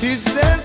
Is there